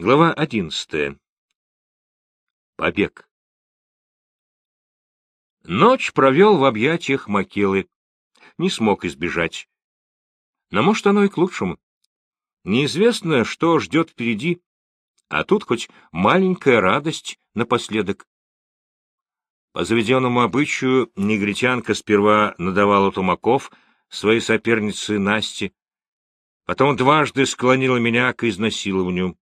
Глава одиннадцатая. Побег. Ночь провел в объятиях Макелы. Не смог избежать. Но, может, оно и к лучшему. Неизвестно, что ждет впереди, а тут хоть маленькая радость напоследок. По заведенному обычаю негритянка сперва надавала тумаков своей сопернице Насте, потом дважды склонила меня к изнасилованию.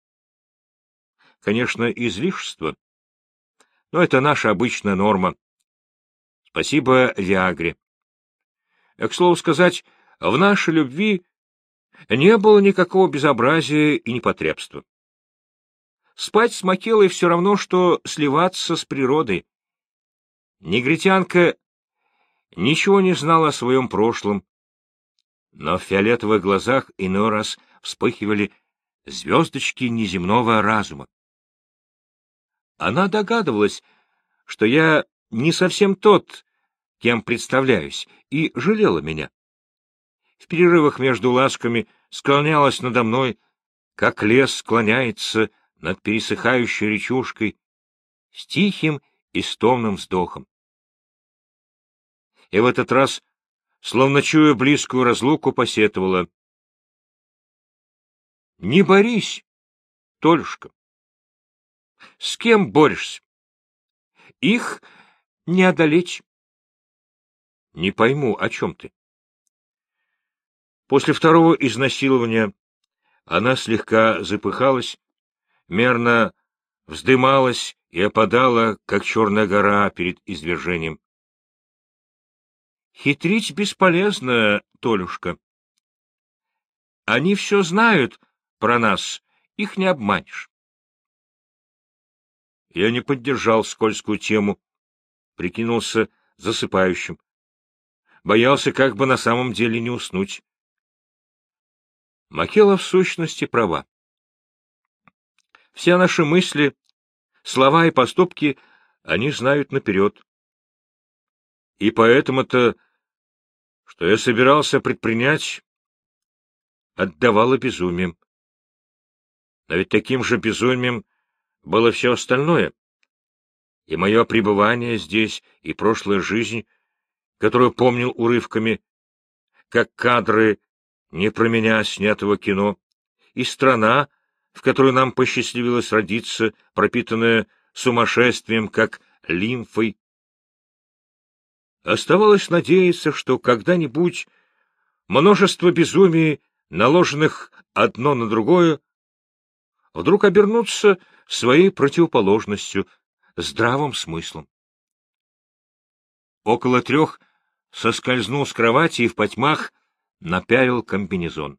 Конечно, излишество, но это наша обычная норма. Спасибо Виагре. К слову сказать, в нашей любви не было никакого безобразия и непотребства. Спать с Макелой все равно, что сливаться с природой. Негритянка ничего не знала о своем прошлом, но в фиолетовых глазах иной раз вспыхивали звездочки неземного разума. Она догадывалась, что я не совсем тот, кем представляюсь, и жалела меня. В перерывах между ласками склонялась надо мной, как лес склоняется над пересыхающей речушкой, с тихим и стомным вздохом. И в этот раз, словно чуя близкую разлуку, посетовала. — Не борись, Толюшка. С кем борешься? Их не одолеть. Не пойму, о чем ты. После второго изнасилования она слегка запыхалась, мерно вздымалась и опадала, как черная гора перед извержением. Хитрить бесполезно, Толюшка. Они все знают про нас, их не обманешь. Я не поддержал скользкую тему, прикинулся засыпающим. Боялся как бы на самом деле не уснуть. Макела в сущности права. Все наши мысли, слова и поступки они знают наперед. И поэтому-то, что я собирался предпринять, отдавало безумием. Но ведь таким же безумием было все остальное. И мое пребывание здесь, и прошлая жизнь, которую помнил урывками, как кадры не про меня снятого кино, и страна, в которой нам посчастливилось родиться, пропитанная сумасшествием, как лимфой. Оставалось надеяться, что когда-нибудь множество безумий, наложенных одно на другое, вдруг обернутся своей противоположностью, здравым смыслом. Около трех соскользнул с кровати и в потьмах напялил комбинезон.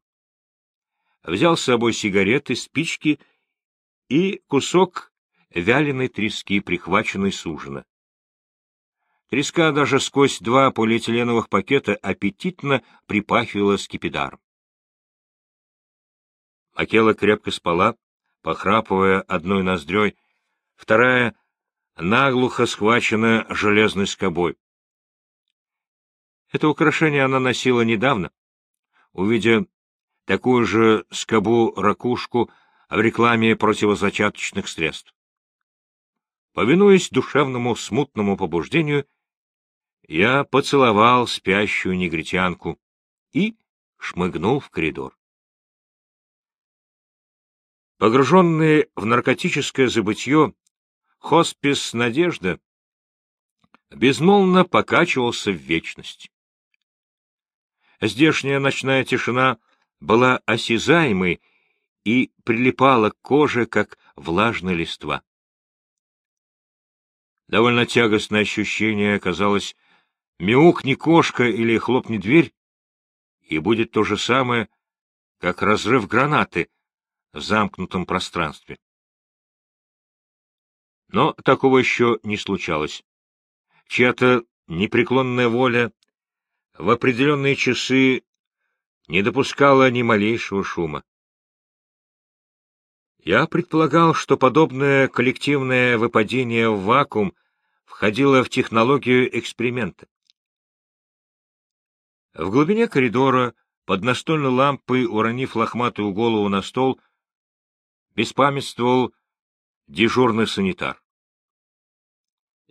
Взял с собой сигареты, спички и кусок вяленой трески, прихваченной с ужина. Треска даже сквозь два полиэтиленовых пакета аппетитно припахивала скипидаром. Акела крепко спала, похрапывая одной ноздрёй, вторая наглухо схвачена железной скобой. Это украшение она носила недавно, увидя такую же скобу-ракушку в рекламе противозачаточных средств. Повинуясь душевному смутному побуждению, я поцеловал спящую негритянку и шмыгнул в коридор. Погруженный в наркотическое забытье, хоспис «Надежда» безмолвно покачивался в вечность. Здешняя ночная тишина была осязаемой и прилипала к коже, как влажная листва. Довольно тягостное ощущение оказалось мяукни кошка или хлопни дверь, и будет то же самое, как разрыв гранаты замкнутом пространстве. Но такого еще не случалось. Чья-то непреклонная воля в определенные часы не допускала ни малейшего шума. Я предполагал, что подобное коллективное выпадение в вакуум входило в технологию эксперимента. В глубине коридора, под настольной лампой, уронив лохматую голову на стол, беспамятствовал дежурный санитар.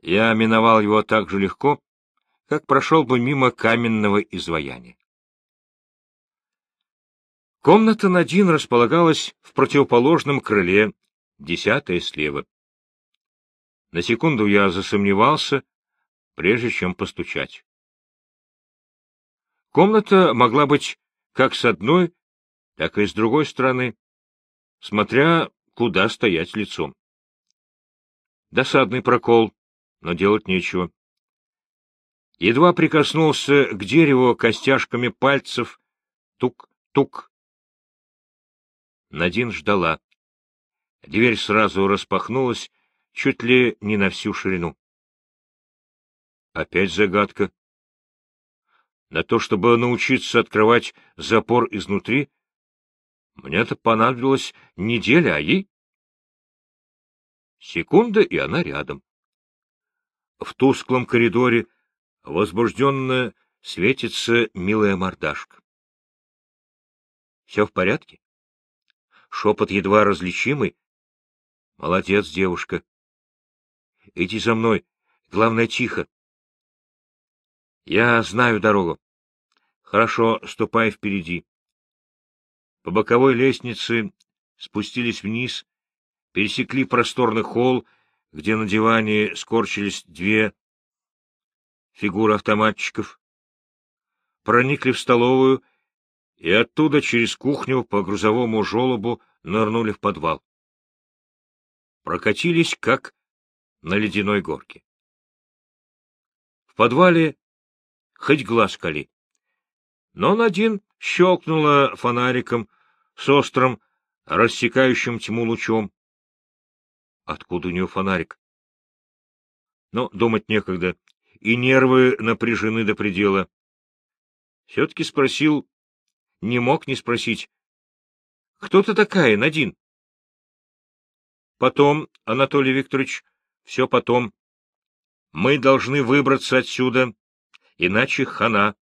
Я миновал его так же легко, как прошел бы мимо каменного изваяния. Комната Надин располагалась в противоположном крыле, десятая слева. На секунду я засомневался, прежде чем постучать. Комната могла быть как с одной, так и с другой стороны, смотря куда стоять лицом. Досадный прокол, но делать нечего. Едва прикоснулся к дереву костяшками пальцев, тук-тук. Надин ждала. Дверь сразу распахнулась, чуть ли не на всю ширину. Опять загадка. На то, чтобы научиться открывать запор изнутри, мне-то понадобилась неделя, а ей... Секунда, и она рядом. В тусклом коридоре возбужденно светится милая мордашка. Все в порядке? Шепот едва различимый. Молодец, девушка. Иди за мной. Главное, тихо. Я знаю дорогу. Хорошо, ступай впереди. По боковой лестнице спустились вниз, пересекли просторный холл, где на диване скорчились две фигуры автоматчиков, проникли в столовую и оттуда через кухню по грузовому желобу нырнули в подвал. Прокатились, как на ледяной горке. В подвале хоть глаз кали. Но Надин щелкнула фонариком с острым, рассекающим тьму лучом. Откуда у нее фонарик? Но думать некогда, и нервы напряжены до предела. Все-таки спросил, не мог не спросить. — Кто ты такая, Надин? — Потом, Анатолий Викторович, все потом. Мы должны выбраться отсюда, иначе хана.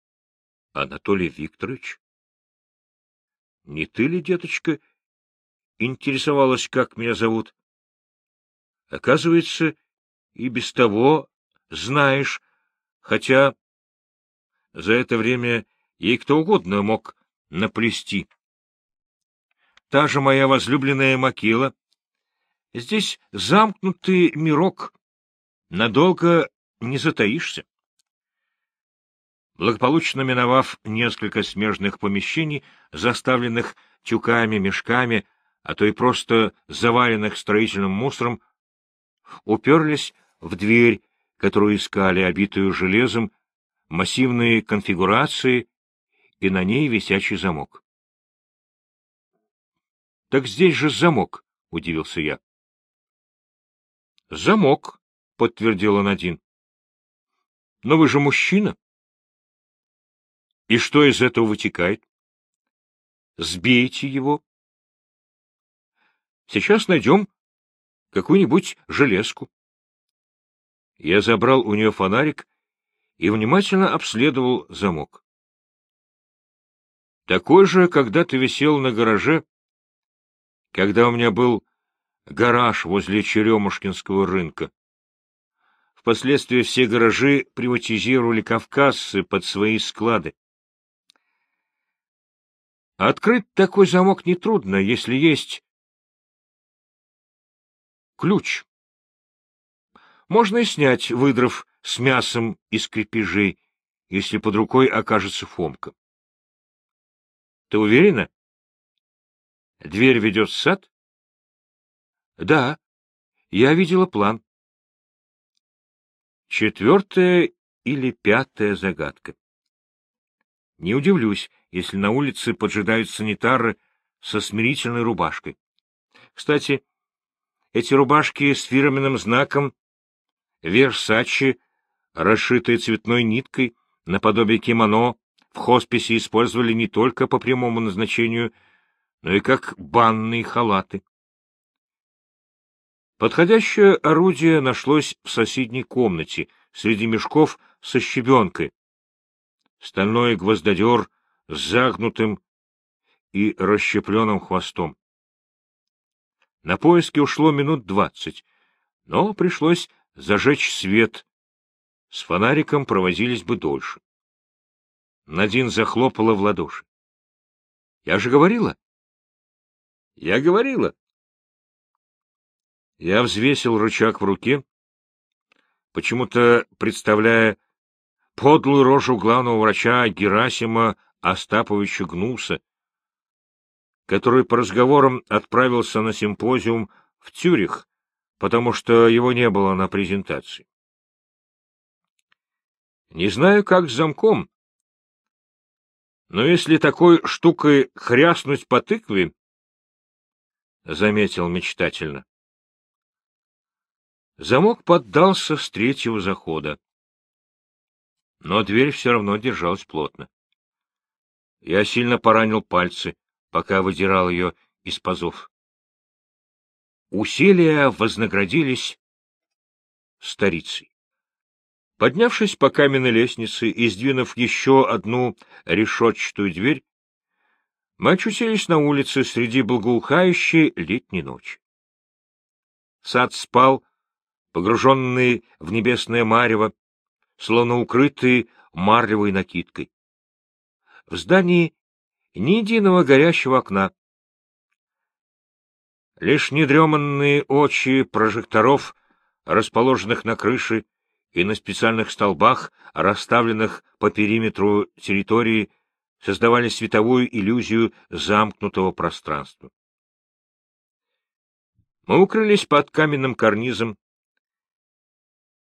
— Анатолий Викторович? — Не ты ли, деточка, интересовалась, как меня зовут? Оказывается, и без того знаешь, хотя за это время ей кто угодно мог наплести. Та же моя возлюбленная Макила. Здесь замкнутый мирок. Надолго не затаишься. Благополучно миновав несколько смежных помещений, заставленных тюками, мешками, а то и просто заваленных строительным мусором, уперлись в дверь, которую искали, обитую железом, массивные конфигурации и на ней висячий замок. — Так здесь же замок, — удивился я. — Замок, — подтвердил Надин. — Но вы же мужчина. И что из этого вытекает? Сбейте его. Сейчас найдем какую-нибудь железку. Я забрал у нее фонарик и внимательно обследовал замок. Такой же когда-то висел на гараже, когда у меня был гараж возле Черемушкинского рынка. Впоследствии все гаражи приватизировали кавказцы под свои склады. Открыть такой замок нетрудно, если есть ключ. Можно и снять, выдрав с мясом из крепежей, если под рукой окажется Фомка. Ты уверена? Дверь ведет в сад? Да, я видела план. Четвертая или пятая загадка. Не удивлюсь, если на улице поджидают санитары со смирительной рубашкой. Кстати, эти рубашки с фирменным знаком Версачи, расшитые цветной ниткой, наподобие кимоно, в хосписе использовали не только по прямому назначению, но и как банные халаты. Подходящее орудие нашлось в соседней комнате, среди мешков со щебенкой. Стальной гвоздодер с загнутым и расщепленным хвостом. На поиски ушло минут двадцать, но пришлось зажечь свет. С фонариком провозились бы дольше. Надин захлопала в ладоши. — Я же говорила. — Я говорила. Я взвесил рычаг в руке, почему-то представляя подлую рожу главного врача Герасима Остаповича Гнуса, который по разговорам отправился на симпозиум в Цюрих, потому что его не было на презентации. Не знаю, как с замком, но если такой штукой хряснуть по тыкве, — заметил мечтательно. Замок поддался с третьего захода. Но дверь все равно держалась плотно. Я сильно поранил пальцы, пока выдирал ее из пазов. Усилия вознаградились старицей. Поднявшись по каменной лестнице и сдвинув еще одну решетчатую дверь, мы очутились на улице среди благоухающей летней ночи. Сад спал, погруженный в небесное марево, словно укрытый марлевой накидкой. В здании ни единого горящего окна. Лишь недреманные очи прожекторов, расположенных на крыше, и на специальных столбах, расставленных по периметру территории, создавали световую иллюзию замкнутого пространства. Мы укрылись под каменным карнизом.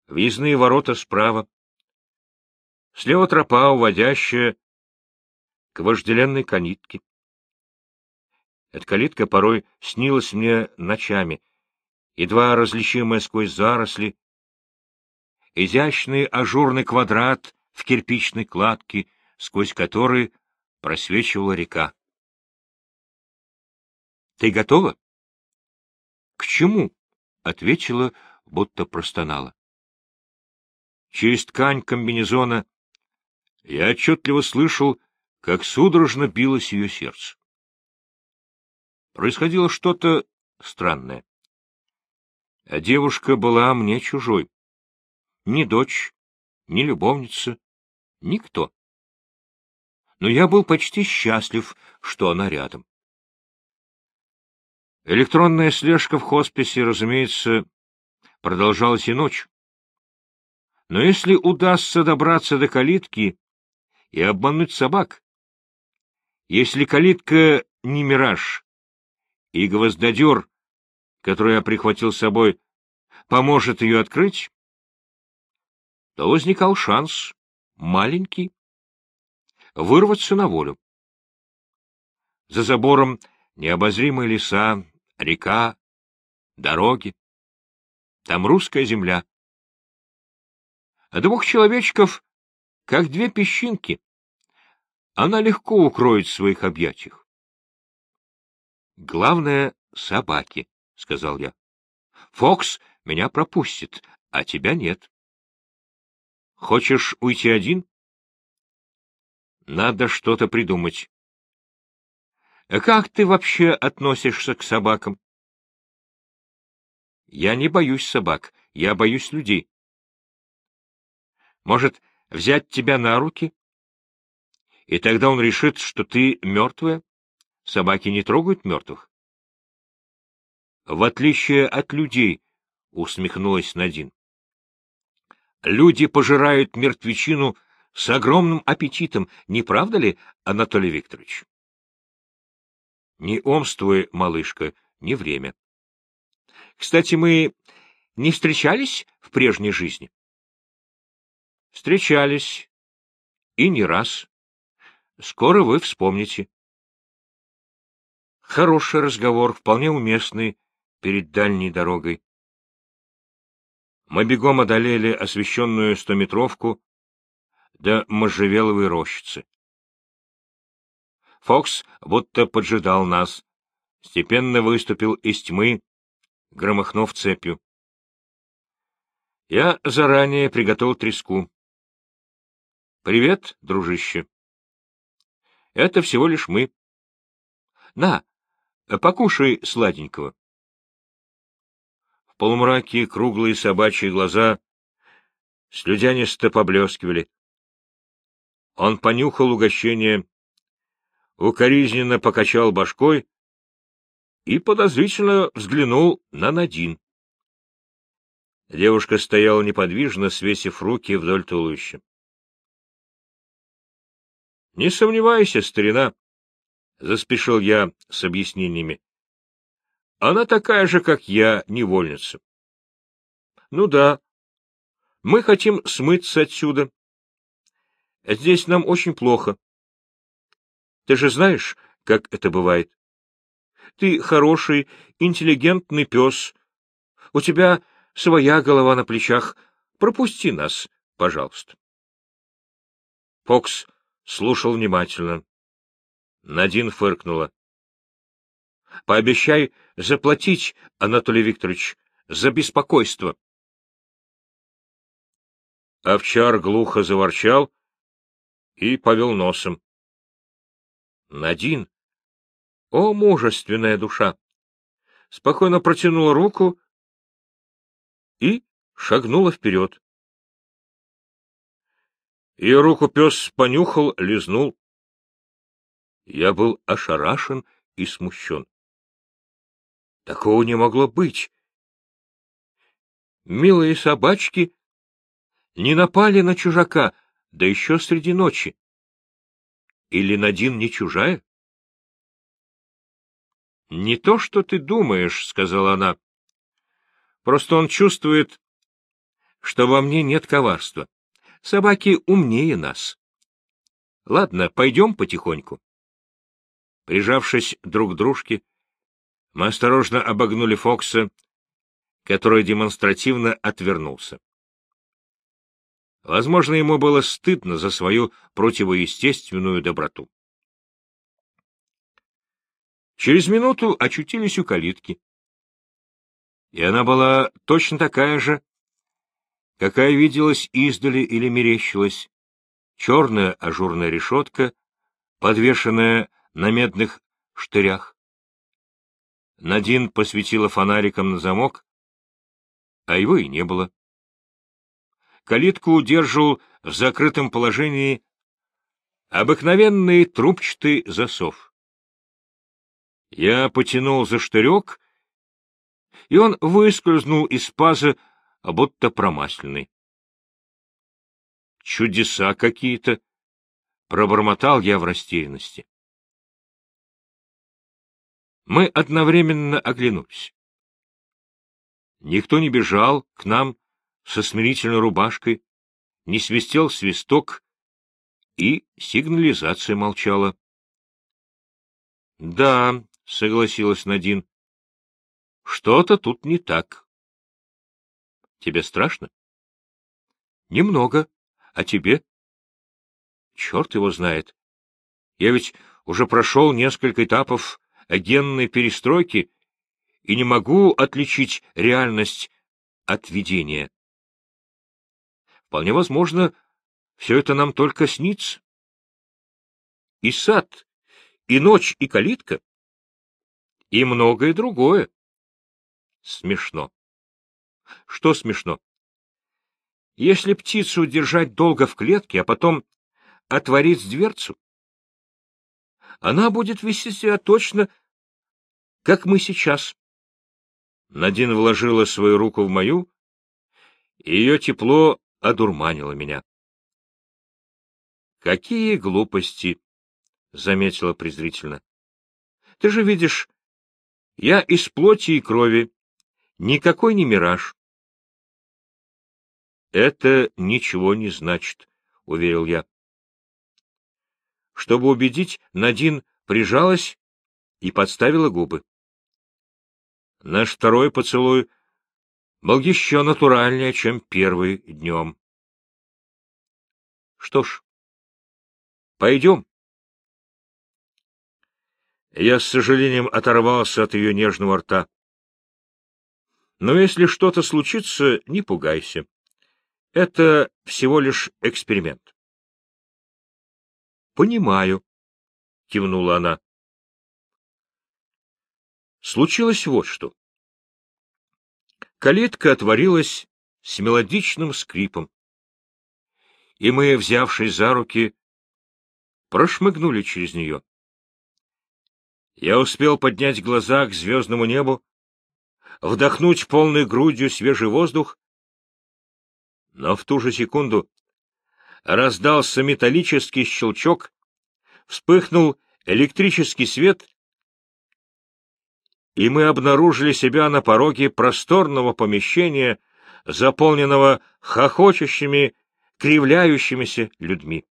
Въездные ворота справа. Слева тропа, уводящая к вожделенной калитке. Эта калитка порой снилась мне ночами, едва различимая сквозь заросли, изящный ажурный квадрат в кирпичной кладке, сквозь который просвечивала река. — Ты готова? — К чему? — ответила, будто простонала. Через ткань комбинезона я отчетливо слышал, как судорожно билось ее сердце. Происходило что-то странное. А девушка была мне чужой ни дочь, ни любовница, никто. Но я был почти счастлив, что она рядом. Электронная слежка в хосписе, разумеется, продолжалась и ночь. Но если удастся добраться до калитки и обмануть собак, если калитка не мираж, и гвоздодер, который я прихватил с собой, поможет ее открыть, то возникал шанс, маленький, вырваться на волю. За забором необозримые леса, река, дороги. Там русская земля. А двух человечков, как две песчинки, она легко укроет в своих объятиях. Главное — собаки, — сказал я. Фокс меня пропустит, а тебя нет. Хочешь уйти один? Надо что-то придумать. Как ты вообще относишься к собакам? Я не боюсь собак, я боюсь людей. Может, взять тебя на руки? И тогда он решит, что ты мертвая? Собаки не трогают мертвых. В отличие от людей, — усмехнулась Надин. Люди пожирают мертвечину с огромным аппетитом, не правда ли, Анатолий Викторович? Не омствуй, малышка, не время. Кстати, мы не встречались в прежней жизни? Встречались. И не раз. Скоро вы вспомните. Хороший разговор, вполне уместный перед дальней дорогой. Мы бегом одолели освещенную стометровку до можжевеловой рощицы. Фокс будто поджидал нас, степенно выступил из тьмы, громыхнув цепью. Я заранее приготовил треску. — Привет, дружище. — Это всего лишь мы. — На, покушай сладенького. полумраке круглые собачьи глаза слюдянисто поблескивали. Он понюхал угощение, укоризненно покачал башкой и подозрительно взглянул на Надин. Девушка стояла неподвижно, свесив руки вдоль туловища. — Не сомневайся, старина, — заспешил я с объяснениями. — Она такая же, как я, невольница. — Ну да. Мы хотим смыться отсюда. Здесь нам очень плохо. Ты же знаешь, как это бывает. Ты хороший, интеллигентный пес. У тебя своя голова на плечах. Пропусти нас, пожалуйста. Фокс слушал внимательно. Надин фыркнула. — Пообещай заплатить, Анатолий Викторович, за беспокойство. Овчар глухо заворчал и повел носом. Надин, о, мужественная душа! Спокойно протянула руку и шагнула вперед. Ее руку пес понюхал, лизнул. Я был ошарашен и смущен. Такого не могло быть. Милые собачки не напали на чужака, да еще среди ночи. Или Надин не чужая? — Не то, что ты думаешь, — сказала она. — Просто он чувствует, что во мне нет коварства. Собаки умнее нас. Ладно, пойдем потихоньку. Прижавшись друг к дружке, мы осторожно обогнули Фокса, который демонстративно отвернулся. Возможно, ему было стыдно за свою противоестественную доброту. Через минуту очутились у калитки. И она была точно такая же, какая виделась издали или мерещилась. Черная ажурная решетка, подвешенная на медных штырях. Надин посветила фонариком на замок, а его и не было. Калитку удерживал в закрытом положении обыкновенный трубчатый засов. Я потянул за штырек, и он выскользнул из паза, будто промасленный. Чудеса какие-то! — пробормотал я в растерянности. Мы одновременно оглянулись. Никто не бежал к нам со смирительной рубашкой, не свистел свисток, и сигнализация молчала. Да, — согласилась Надин. — Что-то тут не так. — Тебе страшно? — Немного. А тебе? — Черт его знает. Я ведь уже прошел несколько этапов генной перестройки и не могу отличить реальность от видения. Вполне возможно, все это нам только снится. И сад, и ночь, и калитка и многое другое. Смешно. Что смешно? Если птицу держать долго в клетке, а потом отворить дверцу, она будет вести себя точно, как мы сейчас. Надин вложила свою руку в мою, и ее тепло одурманило меня. — Какие глупости! — заметила презрительно. — Ты же видишь, я из плоти и крови, никакой не мираж. — Это ничего не значит, — уверил я. Чтобы убедить, Надин прижалась и подставила губы. Наш второй поцелуй был еще натуральнее, чем первый днем. Что ж, пойдем. Я с сожалением оторвался от ее нежного рта. Но если что-то случится, не пугайся. Это всего лишь эксперимент. — Понимаю, — кивнула она. Случилось вот что. Калитка отворилась с мелодичным скрипом. И мы, взявшись за руки, прошмыгнули через нее. Я успел поднять глаза к звездному небу, вдохнуть полной грудью свежий воздух, но в ту же секунду раздался металлический щелчок, вспыхнул электрический свет, и мы обнаружили себя на пороге просторного помещения, заполненного хохочущими, кривляющимися людьми.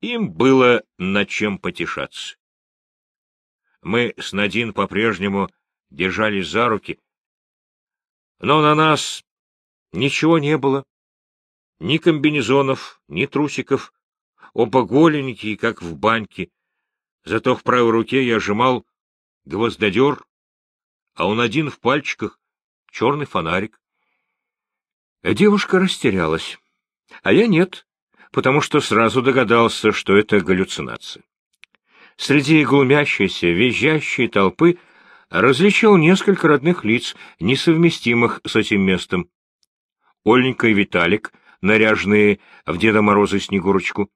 Им было над чем потешаться. Мы с Надин по-прежнему держались за руки, но на нас ничего не было. Ни комбинезонов, ни трусиков, оба голенькие, как в баньке. Зато в правой руке я сжимал гвоздодер, а он один в пальчиках черный фонарик. Девушка растерялась, а я нет, потому что сразу догадался, что это галлюцинация. Среди глумящейся, визжащей толпы различил несколько родных лиц, несовместимых с этим местом. Оленька и Виталик, наряженные в Деда Мороза Снегурочку,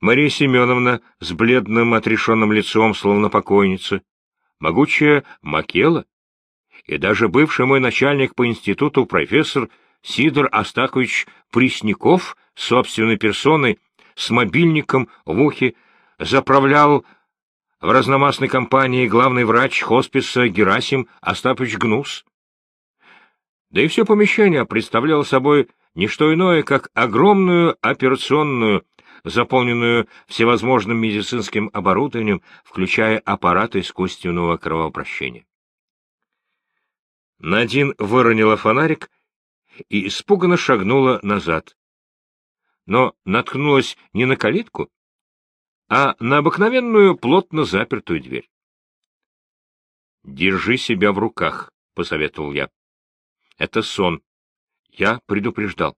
Мария Семеновна с бледным отрешенным лицом, словно покойница, могучая Макела. И даже бывший мой начальник по институту профессор Сидор Астакович Пресняков собственной персоной с мобильником в ухе заправлял в разномастной компании главный врач хосписа Герасим Остапович Гнус. Да и все помещение представляло собой не что иное, как огромную операционную, заполненную всевозможным медицинским оборудованием, включая аппараты искусственного кровообращения. Надин выронила фонарик и испуганно шагнула назад. Но наткнулась не на калитку, а на обыкновенную плотно запертую дверь. «Держи себя в руках», — посоветовал я. «Это сон. Я предупреждал».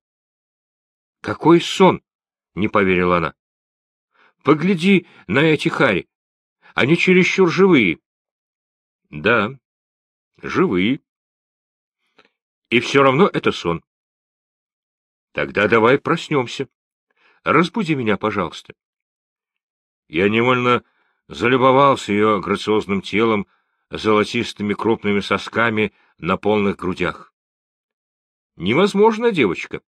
«Какой сон?» — не поверила она. «Погляди на эти хари. Они чересчур живые». «Да, живые. И все равно это сон». «Тогда давай проснемся. Разбуди меня, пожалуйста». Я невольно залюбовался ее грациозным телом, золотистыми крупными сосками на полных грудях. Невозможно, девочка.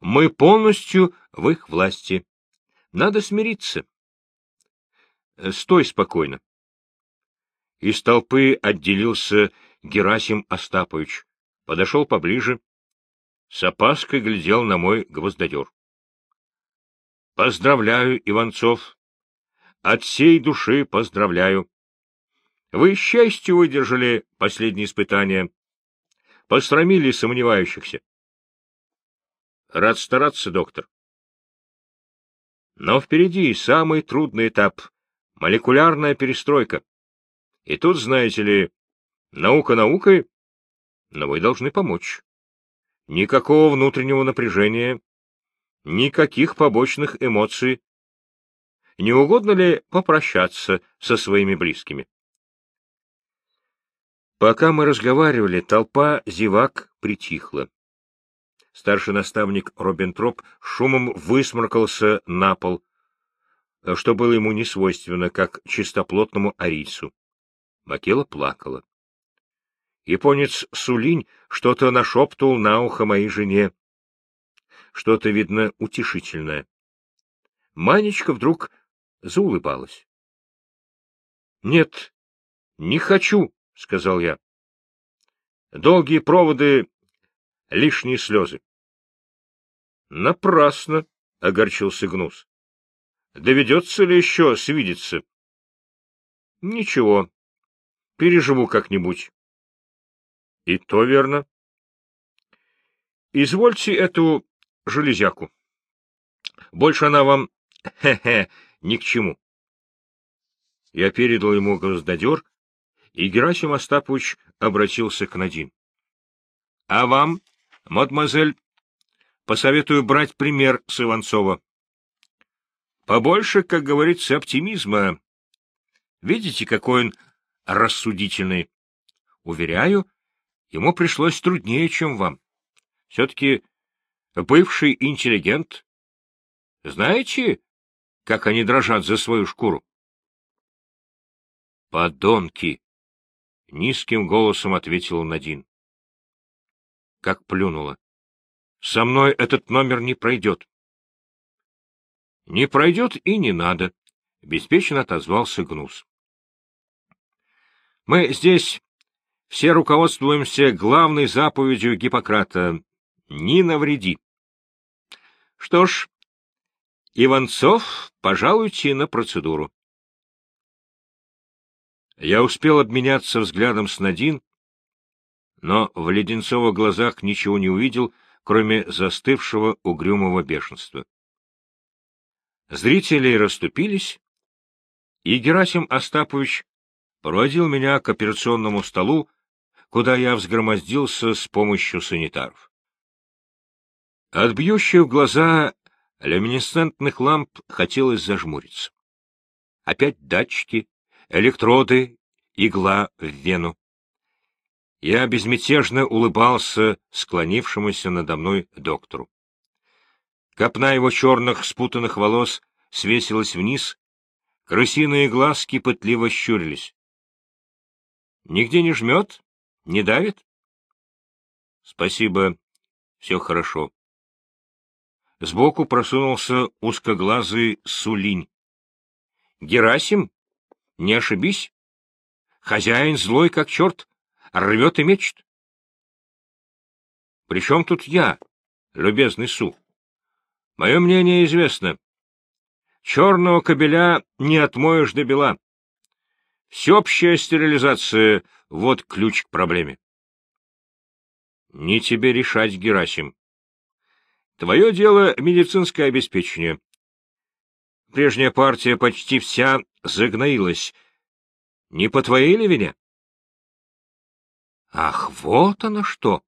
Мы полностью в их власти. Надо смириться. Стой спокойно. Из толпы отделился Герасим Остапович. Подошел поближе. С опаской глядел на мой гвоздодер. Поздравляю, Иванцов. От всей души поздравляю. Вы счастью выдержали последнее испытание. Посрамили сомневающихся. Рад стараться, доктор. Но впереди самый трудный этап — молекулярная перестройка. И тут, знаете ли, наука наукой, но вы должны помочь. Никакого внутреннего напряжения, Никаких побочных эмоций. Не угодно ли попрощаться со своими близкими? Пока мы разговаривали, толпа зевак притихла. Старший наставник Робентроп шумом высморкался на пол, что было ему не свойственно, как чистоплотному арийцу. Макела плакала. Японец Сулинь что-то нашептывал на ухо моей жене что-то, видно, утешительное. Манечка вдруг заулыбалась. — Нет, не хочу, — сказал я. Долгие проводы, лишние слезы. — Напрасно, — огорчился Гнус. — Доведется ли еще свидеться? — Ничего, переживу как-нибудь. — И то верно. — Извольте эту железяку. Больше она вам, хе-хе, ни к чему. Я передал ему гвоздодер, и Герасим Остапович обратился к Надин. — А вам, мадемуазель, посоветую брать пример с Иванцова. Побольше, как говорится, оптимизма. Видите, какой он рассудительный. Уверяю, Ему пришлось труднее, чем вам. Все-таки бывший интеллигент. Знаете, как они дрожат за свою шкуру? «Подонки!» — низким голосом ответил Надин. Как плюнула. «Со мной этот номер не пройдет». «Не пройдет и не надо», — беспечно отозвался Гнус. «Мы здесь все руководствуемся главной заповедью Гиппократа «Не навреди». Что ж, Иванцов, пожалуйте на процедуру. Я успел обменяться взглядом с Надин, но в Леденцовых глазах ничего не увидел, кроме застывшего угрюмого бешенства. Зрители расступились, и Герасим Остапович проводил меня к операционному столу, куда я взгромоздился с помощью санитаров. От бьющих в глаза люминесцентных ламп хотелось зажмуриться. Опять датчики, электроды, игла в вену. Я безмятежно улыбался склонившемуся надо мной доктору. Копна его черных спутанных волос свесилась вниз, крысиные глазки пытливо щурились. Нигде не жмет? Не давит? Спасибо, все хорошо. Сбоку просунулся узкоглазый Сулинь. Герасим? Не ошибись. Хозяин злой, как черт, рвет и мечет. При чем тут я, любезный Су? Мое мнение известно. Черного кобеля не отмоешь до бела. Всеобщая стерилизация — вот ключ к проблеме. Не тебе решать, Герасим. Твое дело — медицинское обеспечение. Прежняя партия почти вся загноилась. Не по твоей ли вине? Ах, вот оно что!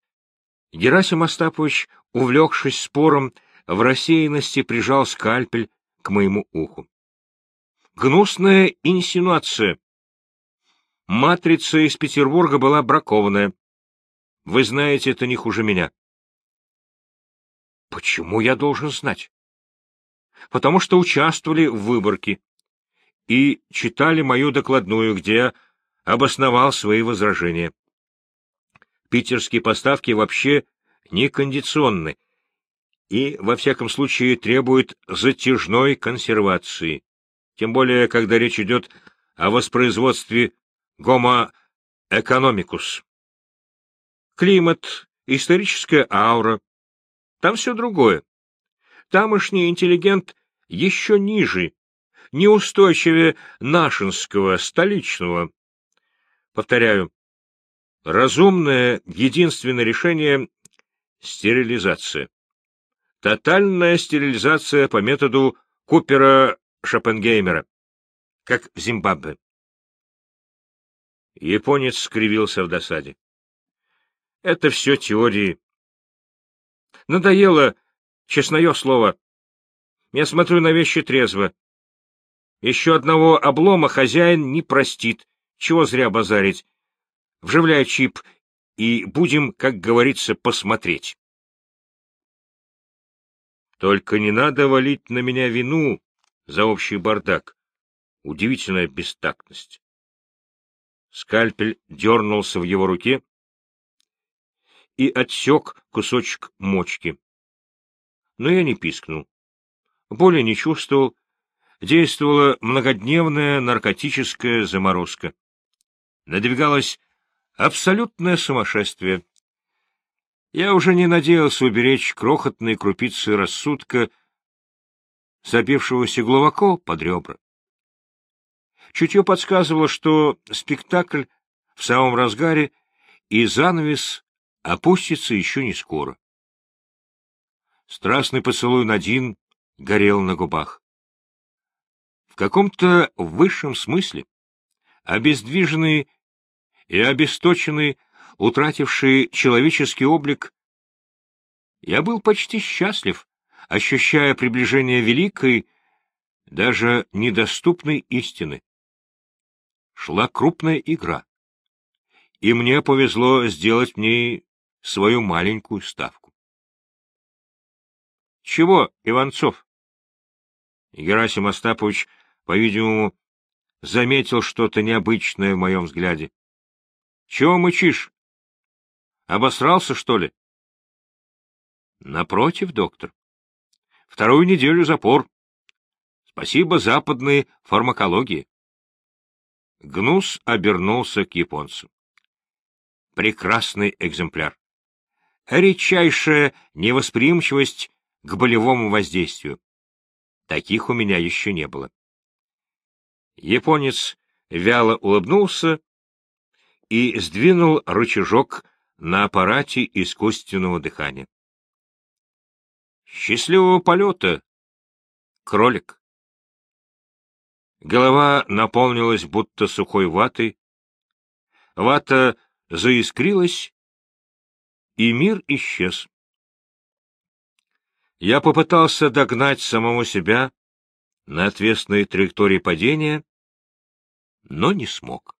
Герасим Остапович, увлекшись спором, в рассеянности прижал скальпель к моему уху. Гнусная инсинуация. Матрица из Петербурга была бракованная. Вы знаете это не хуже меня. Почему я должен знать? Потому что участвовали в выборке и читали мою докладную, где обосновал свои возражения. Питерские поставки вообще не кондиционны и, во всяком случае, требуют затяжной консервации, тем более, когда речь идет о воспроизводстве гомо. Климат, историческая аура, там все другое. Тамошний интеллигент еще ниже, неустойчивее нашинского, столичного. Повторяю, разумное единственное решение — стерилизация. Тотальная стерилизация по методу Купера-Шопенгеймера, как в Зимбабве. Японец скривился в досаде. Это все теории. Надоело, честное слово. Я смотрю на вещи трезво. Еще одного облома хозяин не простит. Чего зря базарить. Вживляй чип, и будем, как говорится, посмотреть. Только не надо валить на меня вину за общий бардак. Удивительная бестактность. Скальпель дернулся в его руке и отсек кусочек мочки. Но я не пискнул. Боли не чувствовал. Действовала многодневная наркотическая заморозка. Надвигалось абсолютное сумасшествие. Я уже не надеялся уберечь крохотные крупицы рассудка, забившегося глубоко под ребра. Чутье подсказывало, что спектакль в самом разгаре, и занавес опустится еще не скоро. Страстный поцелуй Надин горел на губах. В каком-то высшем смысле обездвиженный и обесточенный, утративший человеческий облик, я был почти счастлив, ощущая приближение великой, даже недоступной истины шла крупная игра. и мне повезло сделать в ней свою маленькую ставку. — Чего, Иванцов? Герасим Остапович, по-видимому, заметил что-то необычное в моем взгляде. — Чего мычишь? Обосрался, что ли? — Напротив, доктор. Вторую неделю запор. Спасибо западной фармакологии. Гнус обернулся к японцу. Прекрасный экземпляр. Редчайшая невосприимчивость к болевому воздействию. Таких у меня еще не было. Японец вяло улыбнулся и сдвинул рычажок на аппарате искусственного дыхания. Счастливого полета, кролик! Голова наполнилась будто сухой ватой. Вата заискрилась, и мир исчез. Я попытался догнать самого себя на отвесной траектории падения, но не смог.